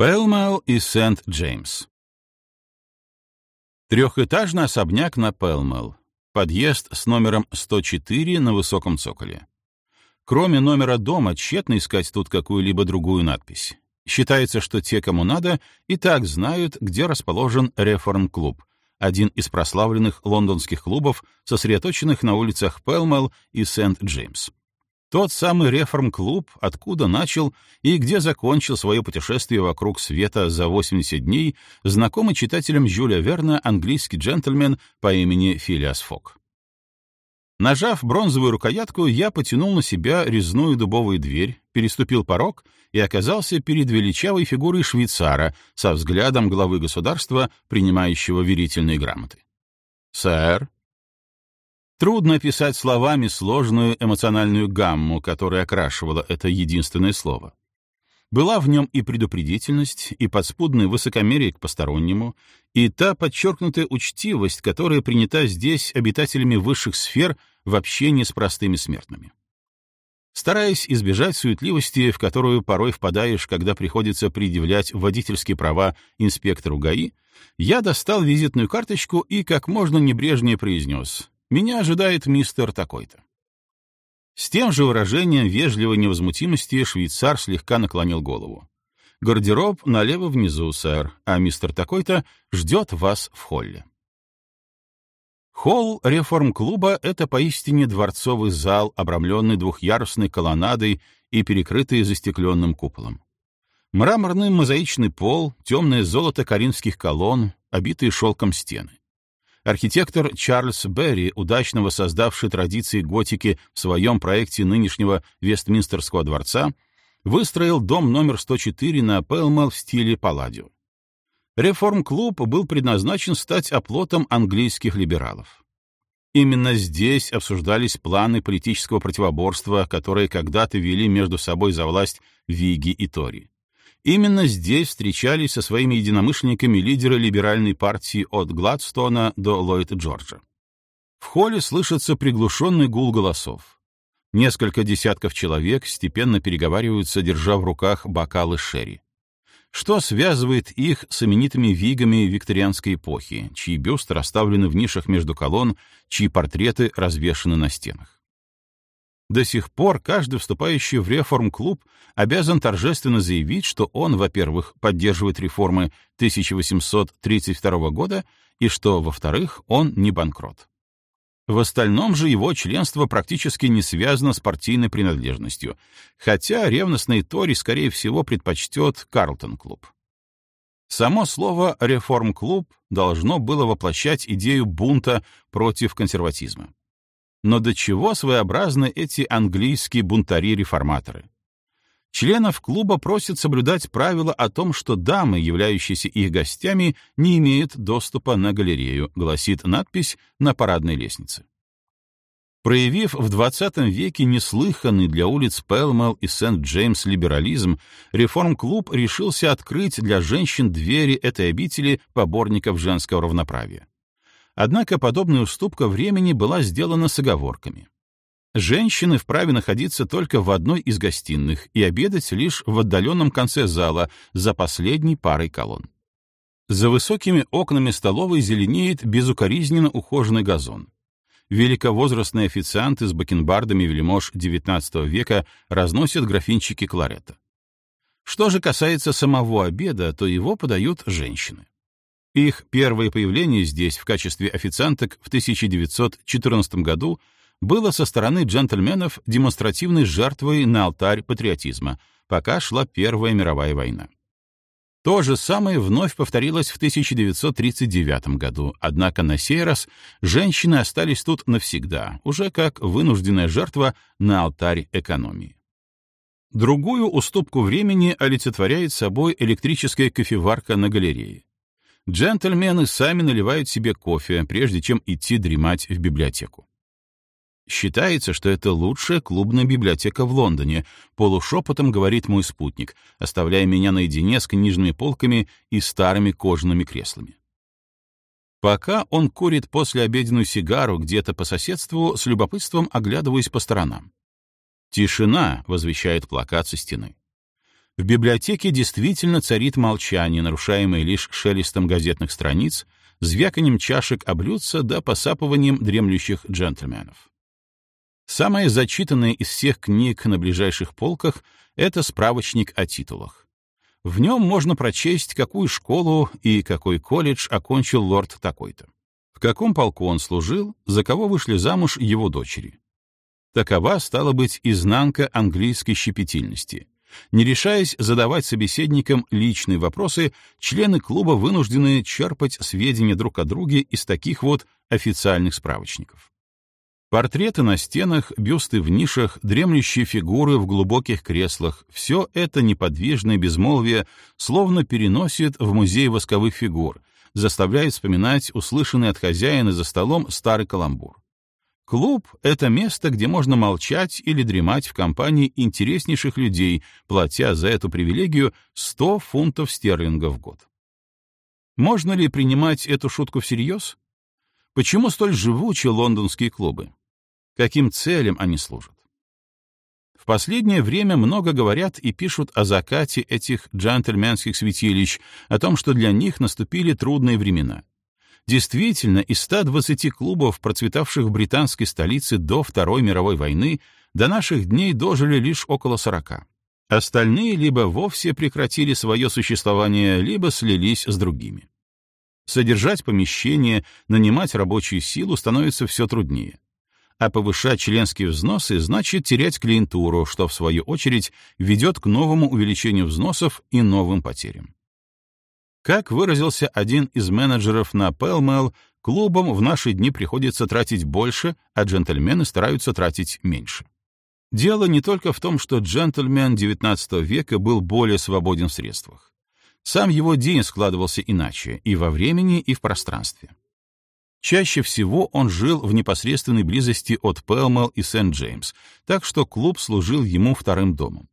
Пэлмэл и Сент-Джеймс. Трехэтажный особняк на Пэлмэл. Подъезд с номером 104 на высоком цоколе. Кроме номера дома, тщетно искать тут какую-либо другую надпись. Считается, что те, кому надо, и так знают, где расположен Реформ-клуб, один из прославленных лондонских клубов, сосредоточенных на улицах Пэлмэл и Сент-Джеймс. Тот самый реформ-клуб, откуда начал и где закончил свое путешествие вокруг света за 80 дней знакомый читателям Жюля Верна английский джентльмен по имени Филиас Фок. Нажав бронзовую рукоятку, я потянул на себя резную дубовую дверь, переступил порог и оказался перед величавой фигурой швейцара со взглядом главы государства, принимающего верительные грамоты. «Сэр», Трудно описать словами сложную эмоциональную гамму, которая окрашивала это единственное слово. Была в нем и предупредительность, и подспудное высокомерие к постороннему, и та подчеркнутая учтивость, которая принята здесь обитателями высших сфер в общении с простыми смертными. Стараясь избежать суетливости, в которую порой впадаешь, когда приходится предъявлять водительские права инспектору ГАИ, я достал визитную карточку и как можно небрежнее произнес меня ожидает мистер такой-то. С тем же выражением вежливой невозмутимости швейцар слегка наклонил голову. «Гардероб налево внизу, сэр, а мистер такой-то ждет вас в холле». Холл реформ-клуба — это поистине дворцовый зал, обрамленный двухъярусной колоннадой и перекрытый застекленным куполом. Мраморный мозаичный пол, темное золото коринфских колонн, обитые шелком стены. Архитектор Чарльз Берри, удачно воссоздавший традиции готики в своем проекте нынешнего Вестминстерского дворца, выстроил дом номер 104 на Пэлмэл в стиле Палладио. Реформ-клуб был предназначен стать оплотом английских либералов. Именно здесь обсуждались планы политического противоборства, которые когда-то вели между собой за власть Виги и Тори. Именно здесь встречались со своими единомышленниками лидеры либеральной партии от Гладстона до Ллойд Джорджа. В холле слышится приглушенный гул голосов. Несколько десятков человек степенно переговариваются, держа в руках бокалы шерри. Что связывает их с именитыми вигами викторианской эпохи, чьи бюсты расставлены в нишах между колонн, чьи портреты развешаны на стенах? До сих пор каждый вступающий в реформ-клуб обязан торжественно заявить, что он, во-первых, поддерживает реформы 1832 года и что, во-вторых, он не банкрот. В остальном же его членство практически не связано с партийной принадлежностью, хотя ревностный Тори, скорее всего, предпочтет Карлтон-клуб. Само слово «реформ-клуб» должно было воплощать идею бунта против консерватизма. Но до чего своеобразны эти английские бунтари-реформаторы? Членов клуба просят соблюдать правило о том, что дамы, являющиеся их гостями, не имеют доступа на галерею, гласит надпись на парадной лестнице. Проявив в XX веке неслыханный для улиц Пэлмэл и Сент-Джеймс либерализм, реформ-клуб решился открыть для женщин двери этой обители поборников женского равноправия. Однако подобная уступка времени была сделана с оговорками. Женщины вправе находиться только в одной из гостиных и обедать лишь в отдаленном конце зала за последней парой колонн. За высокими окнами столовой зеленеет безукоризненно ухоженный газон. Великовозрастные официанты с бакенбардами вельмож XIX века разносят графинчики кларета. Что же касается самого обеда, то его подают женщины. Их первое появление здесь в качестве официанток в 1914 году было со стороны джентльменов демонстративной жертвой на алтарь патриотизма, пока шла Первая мировая война. То же самое вновь повторилось в 1939 году, однако на сей раз женщины остались тут навсегда, уже как вынужденная жертва на алтарь экономии. Другую уступку времени олицетворяет собой электрическая кофеварка на галерее. Джентльмены сами наливают себе кофе, прежде чем идти дремать в библиотеку. Считается, что это лучшая клубная библиотека в Лондоне, полушепотом говорит мой спутник, оставляя меня наедине с книжными полками и старыми кожаными креслами. Пока он курит послеобеденную сигару где-то по соседству, с любопытством оглядываясь по сторонам. «Тишина», — возвещает плакат со стены. В библиотеке действительно царит молчание, нарушаемое лишь шелестом газетных страниц, звяканием чашек о блюдца да посапыванием дремлющих джентльменов. Самое зачитанное из всех книг на ближайших полках — это справочник о титулах. В нем можно прочесть, какую школу и какой колледж окончил лорд такой-то. В каком полку он служил, за кого вышли замуж его дочери. Такова стала быть изнанка английской щепетильности. Не решаясь задавать собеседникам личные вопросы, члены клуба вынуждены черпать сведения друг о друге из таких вот официальных справочников. Портреты на стенах, бюсты в нишах, дремлющие фигуры в глубоких креслах — все это неподвижное безмолвие словно переносит в музей восковых фигур, заставляет вспоминать услышанный от хозяина за столом старый каламбур. Клуб — это место, где можно молчать или дремать в компании интереснейших людей, платя за эту привилегию 100 фунтов стерлингов в год. Можно ли принимать эту шутку всерьез? Почему столь живучи лондонские клубы? Каким целям они служат? В последнее время много говорят и пишут о закате этих джентльменских святилищ, о том, что для них наступили трудные времена. Действительно, из 120 клубов, процветавших в британской столице до Второй мировой войны, до наших дней дожили лишь около 40. Остальные либо вовсе прекратили свое существование, либо слились с другими. Содержать помещение, нанимать рабочую силу становится все труднее. А повышать членские взносы значит терять клиентуру, что, в свою очередь, ведет к новому увеличению взносов и новым потерям. Как выразился один из менеджеров на Pellmell, клубам в наши дни приходится тратить больше, а джентльмены стараются тратить меньше. Дело не только в том, что джентльмен XIX века был более свободен в средствах. Сам его день складывался иначе и во времени, и в пространстве. Чаще всего он жил в непосредственной близости от Пелмел и Сент-Джеймс, так что клуб служил ему вторым домом.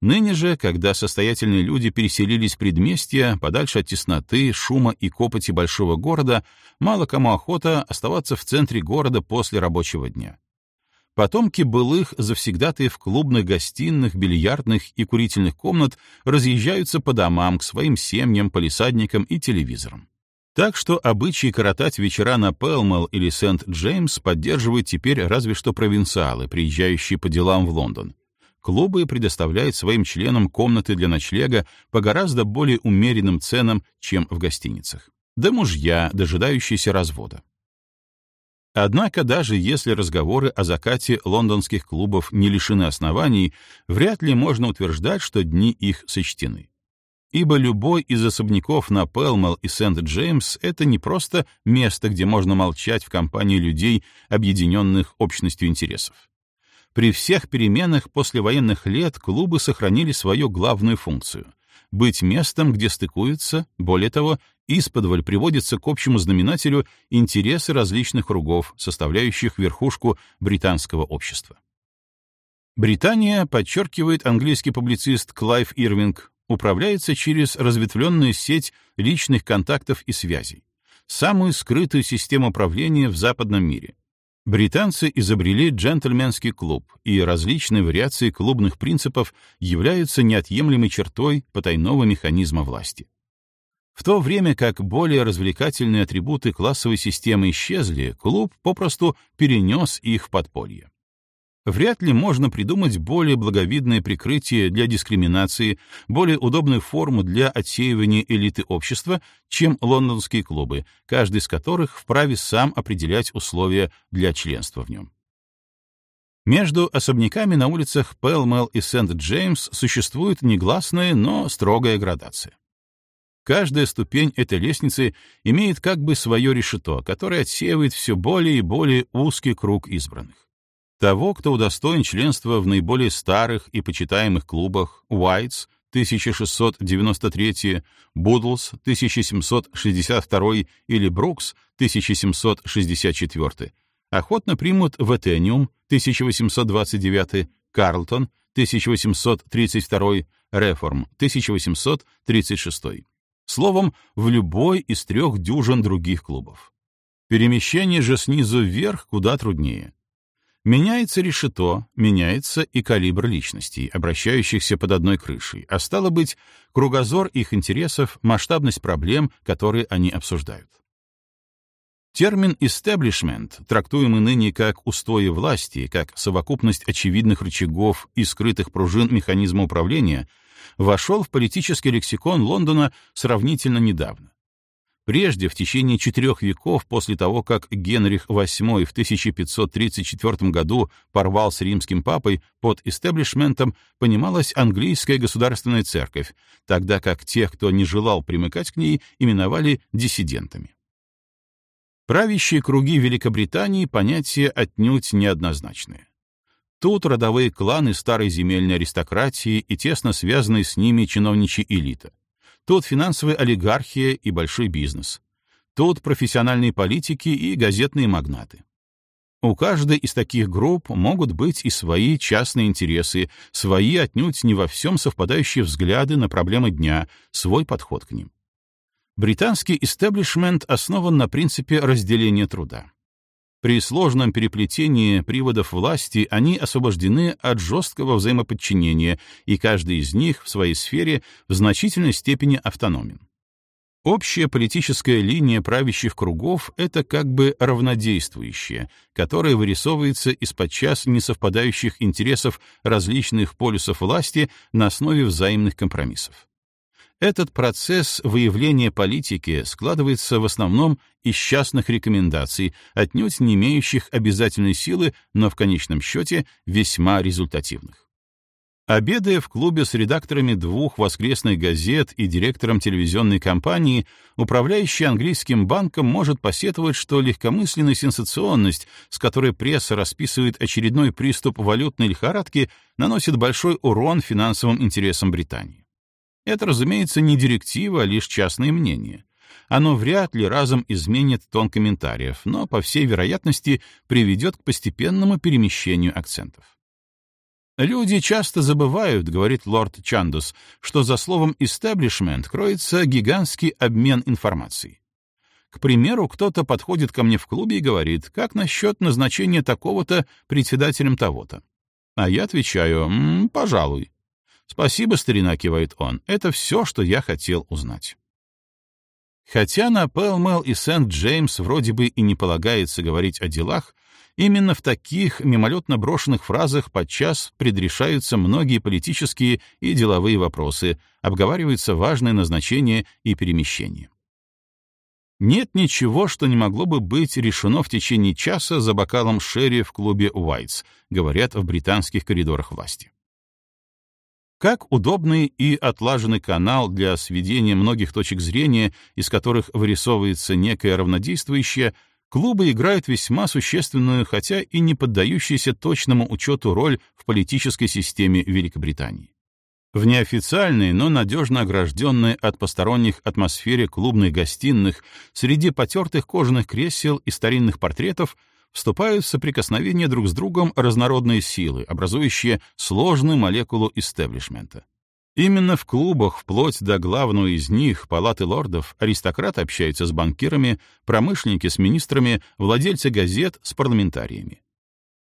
Ныне же, когда состоятельные люди переселились в предместья, подальше от тесноты, шума и копоти большого города, мало кому охота оставаться в центре города после рабочего дня. Потомки былых завсегдатаев клубных гостиных, бильярдных и курительных комнат разъезжаются по домам к своим семьям, полисадникам и телевизорам. Так что обычаи коротать вечера на Пелмел или Сент-Джеймс поддерживают теперь разве что провинциалы, приезжающие по делам в Лондон, клубы предоставляют своим членам комнаты для ночлега по гораздо более умеренным ценам, чем в гостиницах. Да мужья, дожидающиеся развода. Однако даже если разговоры о закате лондонских клубов не лишены оснований, вряд ли можно утверждать, что дни их сочтены. Ибо любой из особняков на Пелмел и Сент-Джеймс — это не просто место, где можно молчать в компании людей, объединенных общностью интересов. При всех переменах послевоенных лет клубы сохранили свою главную функцию — быть местом, где стыкуются, более того, исподволь приводятся к общему знаменателю интересы различных кругов, составляющих верхушку британского общества. Британия, подчеркивает английский публицист Клайв Ирвинг, управляется через разветвленную сеть личных контактов и связей, самую скрытую систему правления в западном мире, Британцы изобрели джентльменский клуб, и различные вариации клубных принципов являются неотъемлемой чертой потайного механизма власти. В то время как более развлекательные атрибуты классовой системы исчезли, клуб попросту перенес их в подполье. Вряд ли можно придумать более благовидное прикрытие для дискриминации, более удобную форму для отсеивания элиты общества, чем лондонские клубы, каждый из которых вправе сам определять условия для членства в нем. Между особняками на улицах Пэлмел и Сент-Джеймс существует негласная, но строгая градация. Каждая ступень этой лестницы имеет как бы свое решето, которое отсеивает все более и более узкий круг избранных. Того, кто удостоен членства в наиболее старых и почитаемых клубах Уайтс 1693, Будлс 1762 или Брукс 1764, охотно примут в Этениум 1829, Карлтон 1832, Реформ 1836. Словом, в любой из трех дюжин других клубов. Перемещение же снизу вверх куда труднее. Меняется решето, меняется и калибр личностей, обращающихся под одной крышей, а стало быть, кругозор их интересов, масштабность проблем, которые они обсуждают. Термин «истеблишмент», трактуемый ныне как устои власти, как совокупность очевидных рычагов и скрытых пружин механизма управления, вошел в политический лексикон Лондона сравнительно недавно. Прежде, в течение четырех веков после того, как Генрих VIII в 1534 году порвал с римским папой, под истеблишментом понималась английская государственная церковь, тогда как тех, кто не желал примыкать к ней, именовали диссидентами. Правящие круги Великобритании понятия отнюдь неоднозначные. Тут родовые кланы старой земельной аристократии и тесно связанные с ними чиновничья элита. Тут финансовая олигархия и большой бизнес. Тут профессиональные политики и газетные магнаты. У каждой из таких групп могут быть и свои частные интересы, свои отнюдь не во всем совпадающие взгляды на проблемы дня, свой подход к ним. Британский истеблишмент основан на принципе разделения труда. При сложном переплетении приводов власти они освобождены от жесткого взаимоподчинения, и каждый из них в своей сфере в значительной степени автономен. Общая политическая линия правящих кругов — это как бы равнодействующая, которая вырисовывается из подчас несовпадающих интересов различных полюсов власти на основе взаимных компромиссов. Этот процесс выявления политики складывается в основном из частных рекомендаций, отнюдь не имеющих обязательной силы, но в конечном счете весьма результативных. Обедая в клубе с редакторами двух воскресных газет и директором телевизионной компании, управляющий английским банком может посетовать, что легкомысленная сенсационность, с которой пресса расписывает очередной приступ валютной лихорадки, наносит большой урон финансовым интересам Британии. Это, разумеется, не директива, а лишь частное мнение. Оно вряд ли разом изменит тон комментариев, но, по всей вероятности, приведет к постепенному перемещению акцентов. «Люди часто забывают, — говорит лорд Чандус, — что за словом «истеблишмент» кроется гигантский обмен информацией. К примеру, кто-то подходит ко мне в клубе и говорит, как насчет назначения такого-то председателем того-то? А я отвечаю, М -м, пожалуй. «Спасибо, старина», — кивает он, — «это все, что я хотел узнать». Хотя на Пэлмэл и Сент-Джеймс вроде бы и не полагается говорить о делах, именно в таких мимолетно брошенных фразах подчас предрешаются многие политические и деловые вопросы, обговариваются важные назначения и перемещения. Нет ничего, что не могло бы быть решено в течение часа за бокалом шерри в клубе Уайтс, говорят в британских коридорах власти. Как удобный и отлаженный канал для сведения многих точек зрения, из которых вырисовывается некое равнодействующее, клубы играют весьма существенную, хотя и не поддающуюся точному учету роль в политической системе Великобритании. В неофициальной, но надежно огражденной от посторонних атмосфере клубных гостиных, среди потертых кожаных кресел и старинных портретов вступают в соприкосновение друг с другом разнородные силы, образующие сложную молекулу истеблишмента. Именно в клубах, вплоть до главного из них, палаты лордов, аристократы общаются с банкирами, промышленники с министрами, владельцы газет с парламентариями.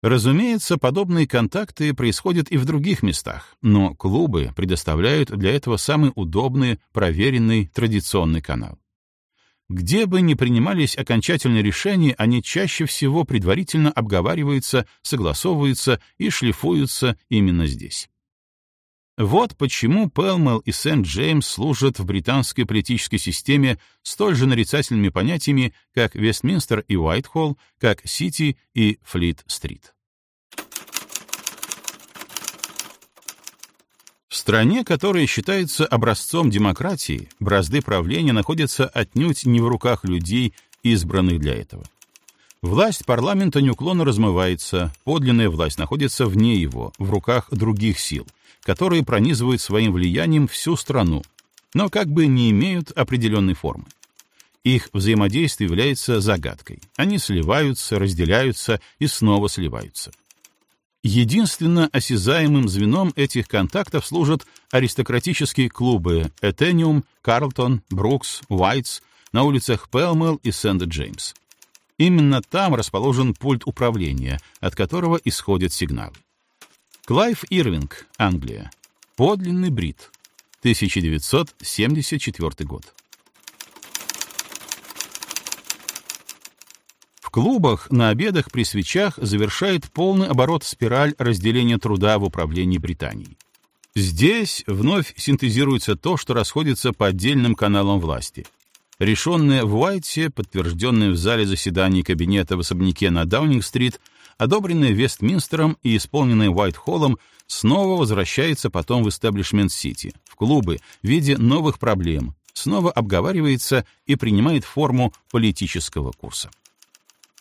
Разумеется, подобные контакты происходят и в других местах, но клубы предоставляют для этого самый удобный, проверенный, традиционный канал. Где бы ни принимались окончательные решения, они чаще всего предварительно обговариваются, согласовываются и шлифуются именно здесь. Вот почему Пелмел и Сент-Джеймс служат в британской политической системе столь же нарицательными понятиями, как Вестминстер и Уайтхолл, как Сити и Флит-стрит. Стране, которая считается образцом демократии, бразды правления находятся отнюдь не в руках людей, избранных для этого. Власть парламента неуклонно размывается, подлинная власть находится вне его, в руках других сил, которые пронизывают своим влиянием всю страну, но как бы не имеют определенной формы. Их взаимодействие является загадкой. Они сливаются, разделяются и снова сливаются. Единственно осязаемым звеном этих контактов служат аристократические клубы Этениум, Карлтон, Брукс, Уайтс на улицах Пелмел и Сент-Джеймс. Именно там расположен пульт управления, от которого исходят сигналы. Клайв Ирвинг, Англия. Подлинный брит. 1974 год. В клубах, на обедах при свечах завершает полный оборот спираль разделения труда в управлении Британией. Здесь вновь синтезируется то, что расходится по отдельным каналам власти. Решенное в Уайте, подтвержденное в зале заседаний кабинета в особняке на Даунинг-стрит, одобренное Вестминстером и исполненное Уайт-Холлом, снова возвращается потом в Истеблишмент-Сити, в клубы, в виде новых проблем, снова обговаривается и принимает форму политического курса.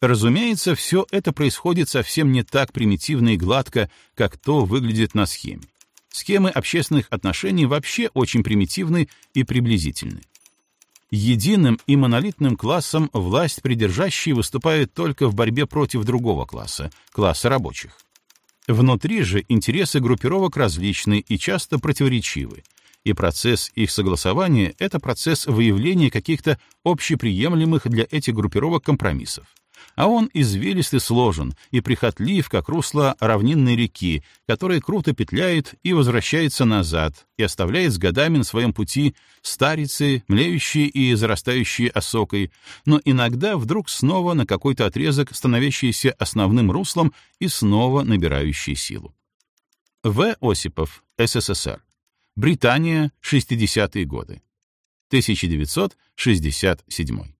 Разумеется, все это происходит совсем не так примитивно и гладко, как то выглядит на схеме. Схемы общественных отношений вообще очень примитивны и приблизительны. Единым и монолитным классом власть придержащие выступает только в борьбе против другого класса, класса рабочих. Внутри же интересы группировок различны и часто противоречивы, и процесс их согласования — это процесс выявления каких-то общеприемлемых для этих группировок компромиссов а он извилистый сложен и прихотлив, как русло равнинной реки, которая круто петляет и возвращается назад, и оставляет с годами на своем пути старицы, млеющие и зарастающие осокой, но иногда вдруг снова на какой-то отрезок становящийся основным руслом и снова набирающий силу. В. Осипов, СССР. Британия, 60-е годы. 1967.